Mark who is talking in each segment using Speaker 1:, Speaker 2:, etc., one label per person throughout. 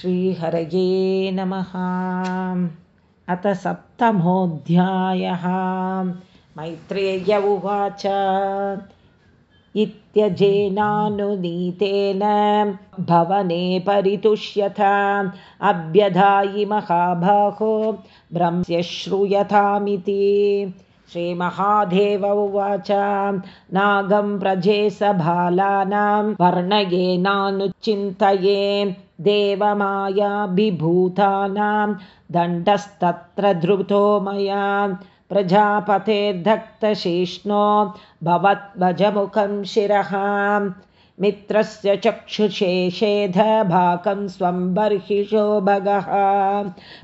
Speaker 1: श्रीहरये नमः। अथ सप्तमोऽध्यायः। मैत्रेय उवाच। इत्यजेनानुनीतेन भवने परितुष्यथ। अभ्यधायि महाबाहो ब्रह्म्य श्रूयतामिति श्रीमहादेव उवाच। नागं प्रजे सबालानां वर्णयेनानुचिन्तये देवमायाभिभूतानां दण्डस्तत्र धृतो मया। प्रजापतेर्धक्तशिष्णो भवद्भजमुखं शिरः मित्रस्य चक्षुषेषेधभाकं स्वं बर्हिषो भगः।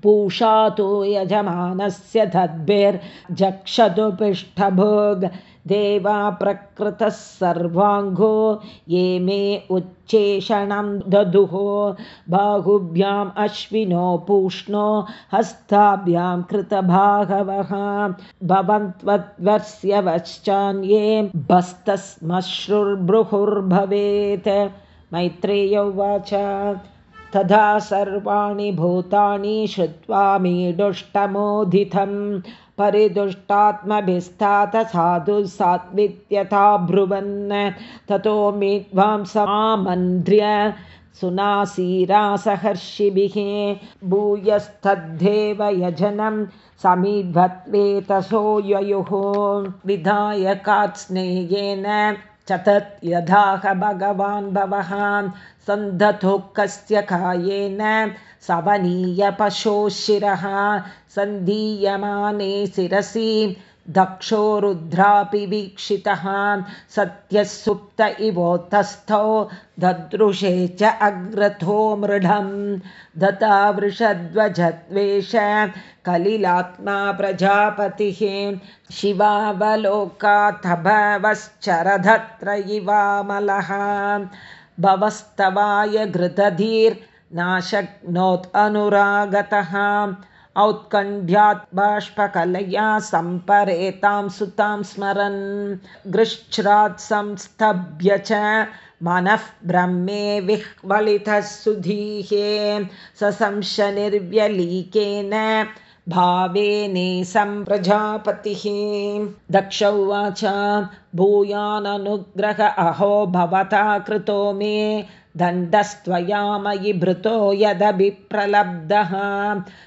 Speaker 1: पूषा तु यजमानस्य तद्भिर्जक्षतु पृष्ठभोग देवा प्रकृतः सर्वाङ्गो ये मे उच्चेषणं ददुः बाहुभ्याम् अश्विनो पूष्णो हस्ताभ्यां कृतभागवः। भवन्त्वद्वर्स्य वश्चान्ये भस्तस्मश्रुर्बृहुर्भवेत्। मैत्रेय उवाच तथा सर्वाणि भूतानि श्रुत्वा मीडुष्टमोदितं परिदुष्टात्मभिस्तात साधु सात्वित्यथा ब्रुवन्। ततो मेध्वांसमामन्त्र्य सुनासीरासहर्षिभिः भूयस्तद्धेव यजनं समीध्वत्वेतसो ययुः। विधायकात् स्नेहेन चतत् यथाह भगवान् भवः सन्धतोकस्य कायेन सवनीयपशोशिरः सन्धीयमाने शिरसि दक्षो रुद्रापि वीक्षितः सत्यः सुप्त इवोत्तस्थौ ददृशे च अग्रथो मृढं दता वृषध्वजद्वेष कलिलात्मा प्रजापतिः शिवावलोकाथभवश्चरधत्र इवामलः भवस्तवाय घृतधीर्नाशक्नोत् अनुरागतः औत्कण्ठ्यात् बाष्पकलया सम्परेतां सुतां स्मरन् गृच्छ्रात् संस्तभ्य च मनः ब्रह्मे विह्वलितः सुधीहे सशंशनिर्व्यलीकेन भावेने सम्प्रजापतिः। दक्ष उवाच भूयाननुग्रह अहो भवता कृतो मे दण्डस्त्वया मयि भृतो यदभिप्रलब्धः।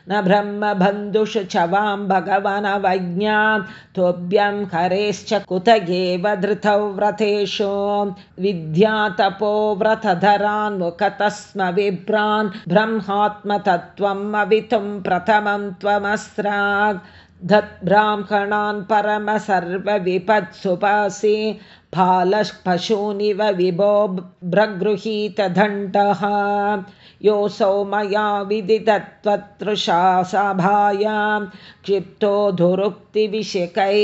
Speaker 1: न ब्रह्मबन्धुषु च वां भगवनवज्ञा। तोभ्यं हरेश्च कुत एव धृतौ व्रतेषु। विद्यातपो व्रतधरान्मुखतः स्म विभ्रान्। ब्रह्मात्मतत्त्वम् अवितुं प्रथमं त्वमस्राग् धद्ब्राह्मणान् परमसर्वविपत्सुपासि फालः पशूनिव विभो भ्रगृहीतदण्डः योऽसौ मया सभायां क्षिप्तो धुरुक्तिविषकै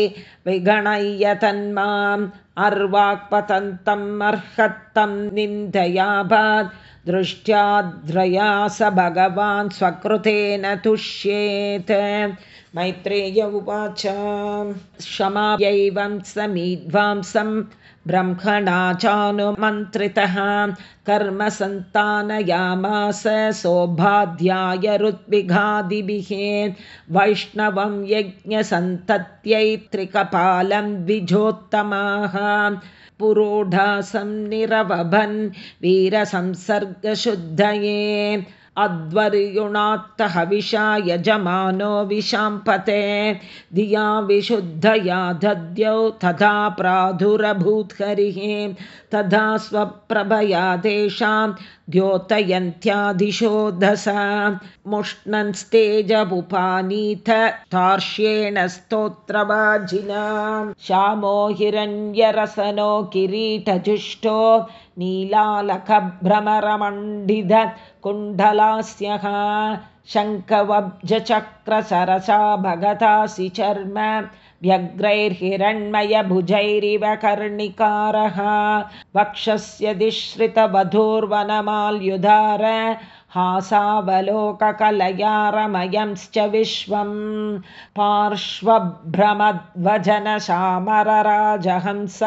Speaker 1: विगणय्य तन्माम्। अर्वाक्पतन्तम् अर्हत्तं निन्दयाभात् दृष्ट्याद्रया स भगवान् स्वकृतेन तुष्येत्। मैत्रेय उवाच। क्षमायैवं समीध्वांसं ब्रह्मणा चानुमन्त्रितः कर्मसन्तानयामास सौभाध्याय ऋत्विघादिभिः। वैष्णवं यज्ञसन्तत्यैत्रिकपालं द्विजोत्तमाः पुरोढासं निरवभन् वीरसंसर्गशुद्धये। अध्वर्युणात्तहविषा यजमानो विशाम्पते धिया विशुद्धया दद्यौ तथा प्रादुरभूत्हरिः तथा स्वप्रभया तेषां द्योतयन्त्यादिशो दशा मुष्णन्स्तेजमुपानीत तार्ष्येण स्तोत्रवाजिना। श्यामो हिरण्यरसनो किरीटजुष्टो नीलालकभ्रमरमण्डित कुण्डलास्यः शङ्खवब्जचक्रसरसा भगतासि चर्म व्यग्रैर्हिरण्मयभुजैरिव कर्णिकारः वक्षस्य दिश्रितवधूर्वनमाल्युधार हासावलोककलयारमयंश्च विश्वं पार्श्वभ्रमध्वजनशामरराजहंस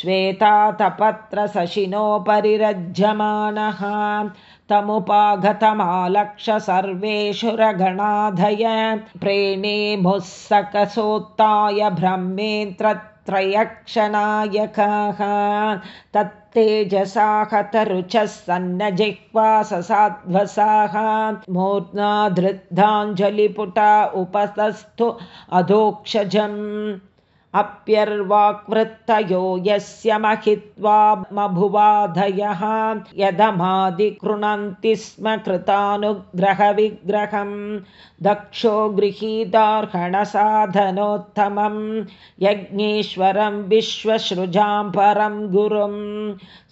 Speaker 1: श्वेतातपत्रशशिनोपरिरज्यमानः तमुपागतमालक्ष सर्वेषु रगणाधय प्रेणे मुःसकसोत्ताय ब्रह्मेन्द्रत्रयक्षणायकाः तत्तेजसा हतरुचः सन्न ससाध्वसाः मूर्ध्ना धृद्धाञ्जलिपुटा उपतस्थु अधोक्षजम् अप्यर्वाक्वृत्तयो यस्य महित्वा मभुवाधयः यदमादिकृणन्ति स्म कृतानुग्रहविग्रहम् दक्षो गृहीतार्हणसाधनोत्तमं यज्ञेश्वरं विश्वसृजां परं गुरुं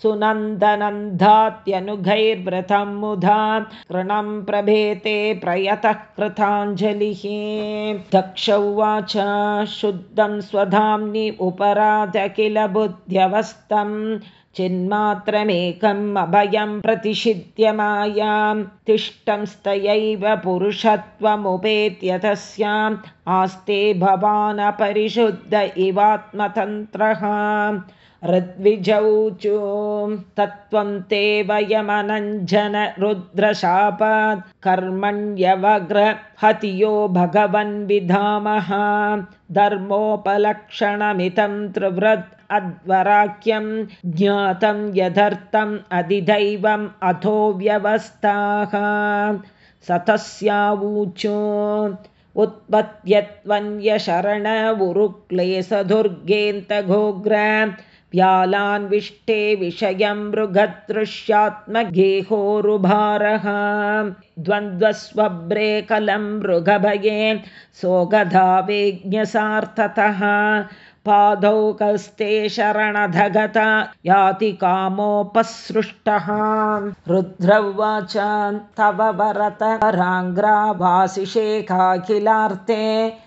Speaker 1: सुनन्दनन्दात्यनुगैर्व्रतं मुधा कृणं प्रभेते प्रयतः कृताञ्जलिः। दक्ष उवाच शुद्धं स्वधाम्नि उपराध किल बुद्ध्यवस्थम् चिन्मात्रमेकम् अभयं प्रतिषिध्य मायां तिष्ठं स्तयैव पुरुषत्वमुपेत्य तस्याम् आस्ते भवानपरिशुद्ध इवात्मतन्त्रः ऋद्विजौचो तत्त्वं ते वयमनञ्जन रुद्रशापात् कर्मण्यवग्रहतियो भगवन् विधामः। धर्मोपलक्षणमितं त्रिवृत् अध्वराख्यं ज्ञातं यथर्थम् अधिदैवम् अथो व्यवस्थाः। सतस्यावूचो उत्पत्यत्वन्यशरणवुरुक्लेशदुर्गेन्तघोग्र व्यालान्विष्टे विषयं मृगदृश्यात्मगेहोरुभारः। द्वन्द्वस्वब्रे कलं मृगभये सोगधावेज्ञसार्थतः पादौ कस्ते शरणधगता याति कामोपसृष्टः। रुद्रौवाच तव वरतराङ्ग्रावासिषेखाखिलार्ते ह्यभिमुनिभिः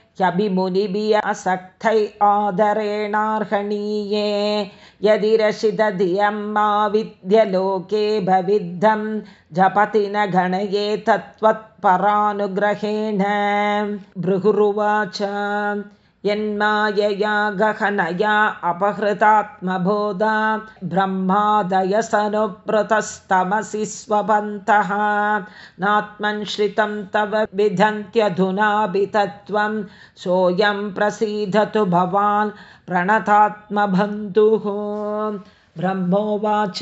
Speaker 1: असक्तै आदरेणार्हणीये यदि रशिदधियं मा विद्यलोके भविद्धं जपति न गणये तत्त्वत्परानुग्रहेण। भृगुरुवाच यन्मायया गहनया अपहृतात्मबोधा ब्रह्मादयसनुवृतस्तमसि स्वपन्तः नात्मन् श्रितं तव विधन्त्यधुनाभितत्वं सोऽयं प्रसीदतु भवान् प्रणतात्मबन्धुः। ब्रह्मोवाच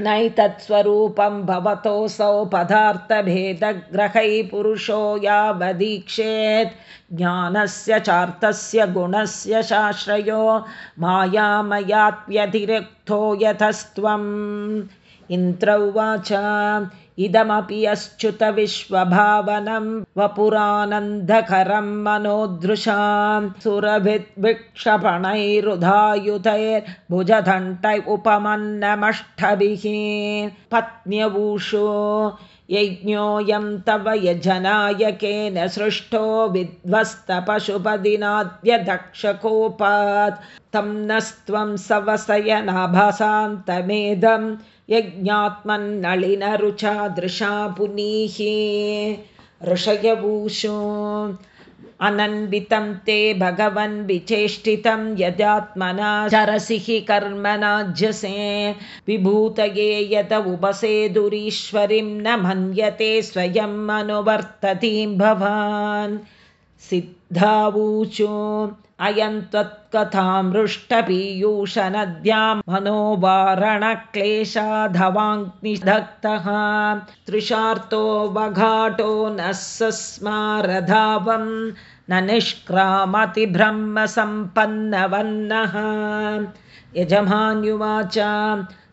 Speaker 1: नैतत्स्वरूपं भवतोऽसौ पदार्थभेदग्रहै पुरुषो यावदीक्षेत्। ज्ञानस्य चार्थस्य गुणस्य शाश्रयो मायामयात्यतिरिक्तो यतस्त्वम्। इन्द्र उवाच इदमपि अच्युतविश्वभावनं वपुरानन्दकरं मनोदृशां सुरभिद्विक्षपणैरुधायुधैर्भुजदण्टै उपमन्नमष्टभिः पत्न्यवूषो यज्ञोऽयं तव यजनायकेन सृष्टो विध्वस्तपशुपदिनाद्य दक्षकोपात् तं नस्त्वं सवसयनाभसान्तमेदं यज्ञात्मन्नलिनरुचादृशा पुनीः ऋषयभूषो। अनन्वितं ते भगवन् विचेष्टितं यदात्मना चरसिः कर्मनाज्यसे। विभूतये यत उपसेदुरीश्वरीं न मन्यते स्वयम् अनुवर्ततीं भवान्। सिद्धावूचो अयं त्वत्कथामृष्टपीयूषनद्यां मनोवारणक्लेशाधवाग्निदग्धः तृषार्तो वघाटो न सस्मारधावं न निष्क्रामतिब्रह्मसम्पन्नवन्नः। यजमान्युवाच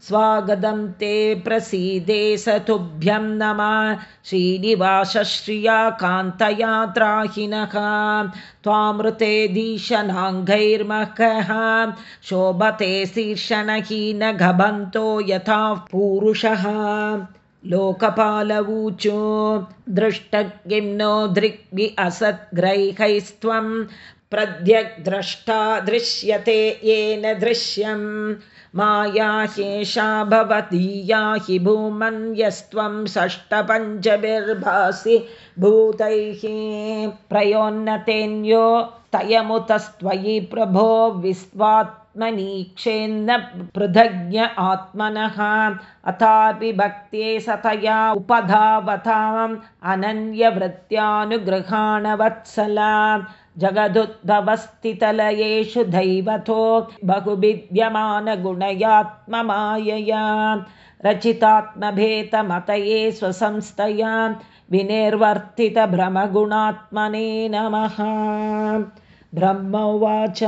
Speaker 1: स्वागतं ते प्रसीदे स तुभ्यं नमः। श्रीनिवासश्रिया कान्तयात्राहिनः त्वामृते दीशनाङ्गैर्मखः शोभते शीर्षणहीनघबन्तो यथा पूरुषः। लोकपालवूचो दृष्टकिं नो दृग्भि प्रद्यग्द्रष्टा दृश्यते येन दृश्यम्। माया ह्येषा भवतीया हि भूमन्यस्त्वं षष्टपञ्चभिर्भासि। भूतैः प्रयोन्नतेन्यो तयमुतस्त्वयि प्रभो विस्वात् आत्मनीक्षेन्न पृथज्ञ आत्मनः। अथापि भक्त्ये सतया उपधावताम् अनन्यवृत्त्यानुगृहाणवत्सला जगदुद्भवस्थितलयेषु दैवतो बहुविद्यमानगुणयात्ममायया। रचितात्मभेतमतये स्वसंस्थया विनिर्वर्तितभ्रमगुणात्मने नमः। ब्रह्म उवाच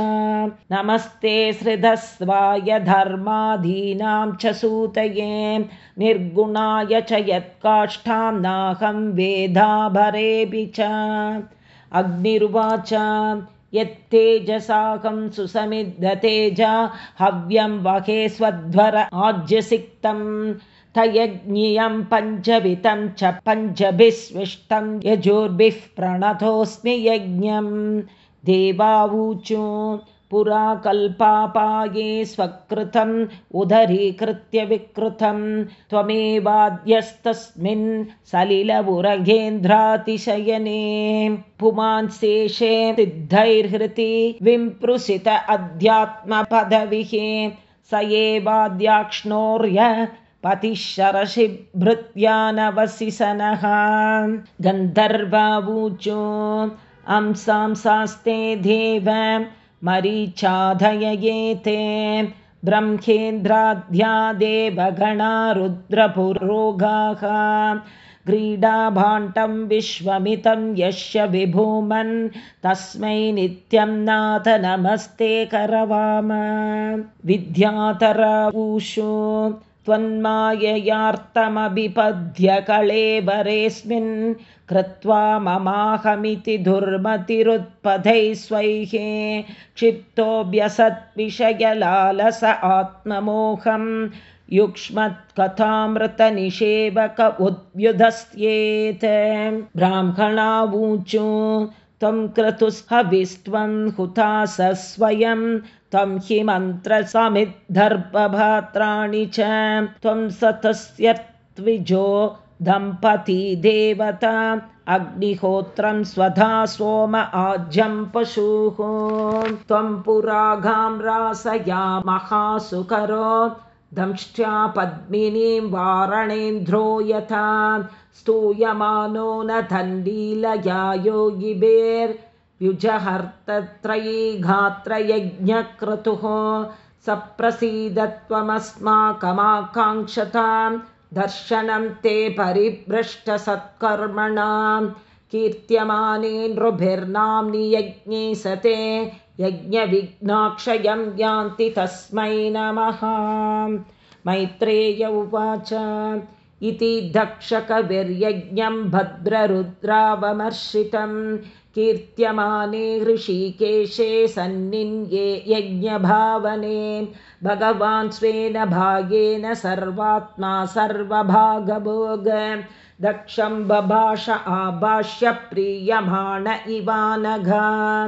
Speaker 1: नमस्ते सृधस्वाय धर्मादीनां च सूतये। निर्गुणाय च यत्काष्ठां नाहं वेदाभरेऽपि च अग्निरुवाच यत्तेजसाकं सुसमिद्धतेजा हव्यं वहे स्वध्वर आज्यसिक्तं तयज्ञियं पञ्चवितं च पञ्चभिस्विष्टं यजुर्भिः प्रणतोऽस्मि यज्ञं। देवावूचो पुरा कल्पापाये स्वकृतम् उदरीकृत्य विकृतं त्वमेवाद्यस्तस्मिन् सलिलपुरगेन्द्रातिशयने पुमांशेषे सिद्धैर्हृति विम्पृसित अध्यात्मपदविः स एवाद्याक्ष्णोर्य पतिशरशिभृत्यानवसिसनः। गन्धर्वावूचो अंसांसास्ते देव मरीचाधययेते ब्रह्मेन्द्राध्यादेवगणा रुद्रपुरोगाः क्रीडाभाण्डं विश्वमितं यस्य विभूमन् तस्मै नित्यं नाथ नमस्ते करवाम। विद्यातरावूषु त्वन्माययार्तमभिपद्य कळेबरेऽस्मिन् कृत्वा ममाहमिति दुर्मतिरुत्पथैः स्वैः क्षिप्तोऽभ्यसद्विषयलालस आत्ममोहं युक्ष्मत्कथामृतनिषेवक उद्व्युधस्येत् ब्राह्मणावूचु त्वं क्रतुस्हविस्त्वं हुतास स्वयं त्वं हि मन्त्रसमिद्धर्पभात्राणि च त्वं सतस्यत्विजो दम्पती देवता अग्निहोत्रं स्वधा सोम आज्यं पशुः त्वं पुराघां रासया महासुकरो दंष्ट्या पद्मिनीं वारणेन्द्रो यथा स्तूयमानो न धण्डीलया योगिभेर्युजहर्तत्रयी घात्रयज्ञक्रतुः सप्रसीदत्वमस्माकमाकाङ्क्षताम् दर्शनं ते परिभ्रष्टसत्कर्मणां। कीर्त्यमाने नृभिर्नाम्नि यज्ञे सते यज्ञविघ्नाक्षयं यान्ति तस्मै नमः। मैत्रेय उवाच। इति दक्षकविर्यज्ञं भद्ररुद्रावमर्शितं कीर्त्यमाने ऋषिकेशे सन्निन्ये यज्ञभावने भगवान् स्वेन भागेन सर्वात्मा सर्वभागभोग। दक्षं बभाष आभाष्य प्रीयमाण इवानघा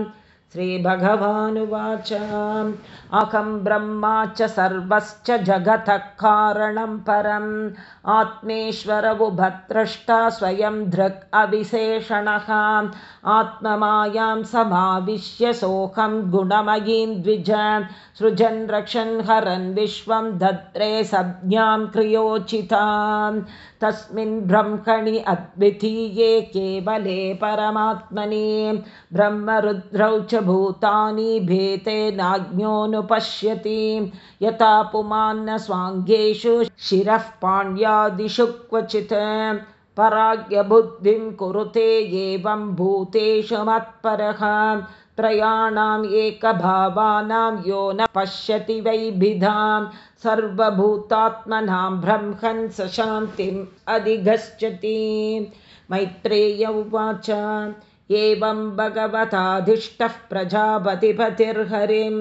Speaker 1: श्रीभगवानुवाच अहं ब्रह्मा च सर्वश्च जगतः कारणं परम्। आत्मेश्वरवुभद्रष्टा स्वयं धृक् अविशेषणः। आत्ममायां समाविश्य सोऽहं गुणमयीं द्विज। सृजन् रक्षन् हरन् विश्वं धत्रे संज्ञां क्रियोचितां तस्मिन् ब्रह्मणि अद्वितीये केवले परमात्मनि। ब्रह्मरुद्रौ च भूतानि भेते नाज्ञोऽनुपश्यति यथा पुमान्न स्वाङ्गेषु शिरः पाण्ड्यादिषु क्वचित्। पराग्यबुद्धिं कुरुते एवं भूतेषु मत्परः। त्रयाणाम् एकभावानां यो न पश्यति वैभिधां। सर्वभूतात्मनां ब्रह्मन् स शान्तिम् अधिगच्छति। मैत्रेय उवाच एवं भगवताधिष्ठः प्रजापतिपतिर्हरिम्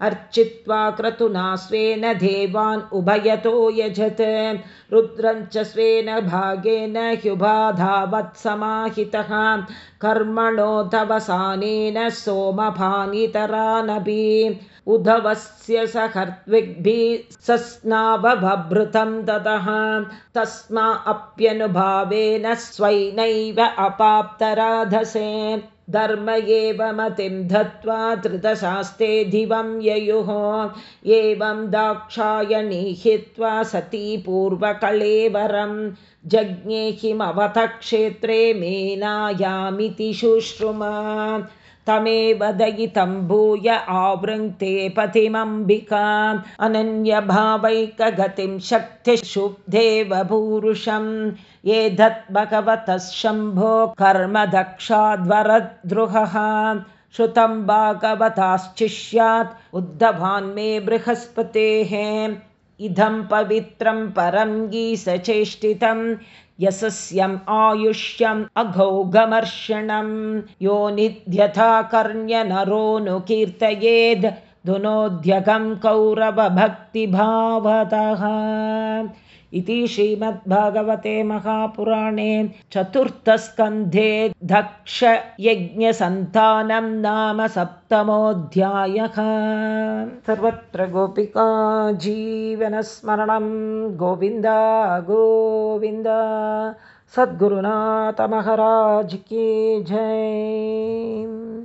Speaker 1: अर्चित्वा क्रतुना स्वेन देवान् उभयतो यजत्। रुद्रं च स्वेन भागेन ह्युबाधावत्समाहितः। कर्मणो तवसानेन सोमभानितरानपि। उधवस्य सहर्त्विग्भिः सस्नावभृतं ददः। तस्मा अप्यनुभावेन स्वैनैव अपाप्तराधसे धर्म एव मतिं दत्त्वा धृतशास्ते दिवं ययुः। एवं दाक्षायणी हित्वा सती पूर्वकलेवरं जज्ञे किमवतक्षेत्रे मेनायामिति शुश्रुमा तमेव दयितं भूय आवृङ्क्ते पतिमम्बिका अनन्यभावैकगतिं शक्तिशुभदेव पूरुषं ये भगवतः शम्भो कर्म दक्षाद्वरद्रुहः श्रुतं भागवताश्चिष्यात् उद्धवान् मे बृहस्पतेः। इदं पवित्रं परं गीसचेष्टितं यशस्यम् आयुष्यम् अघौगमर्षणं यो निध्यथा कर्ण्यनरोऽनुकीर्तयेद् धुनोद्यगं कौरवभक्तिभावतः इति श्रीमद्भागवते महापुराणे चतुर्थस्कन्धे दक्षयज्ञसन्तानं नाम सप्तमोऽध्यायः। सर्वत्र गोपिका जीवनस्मरणं गोविन्द गोविन्द। सद्गुरुनाथमहाराज की जय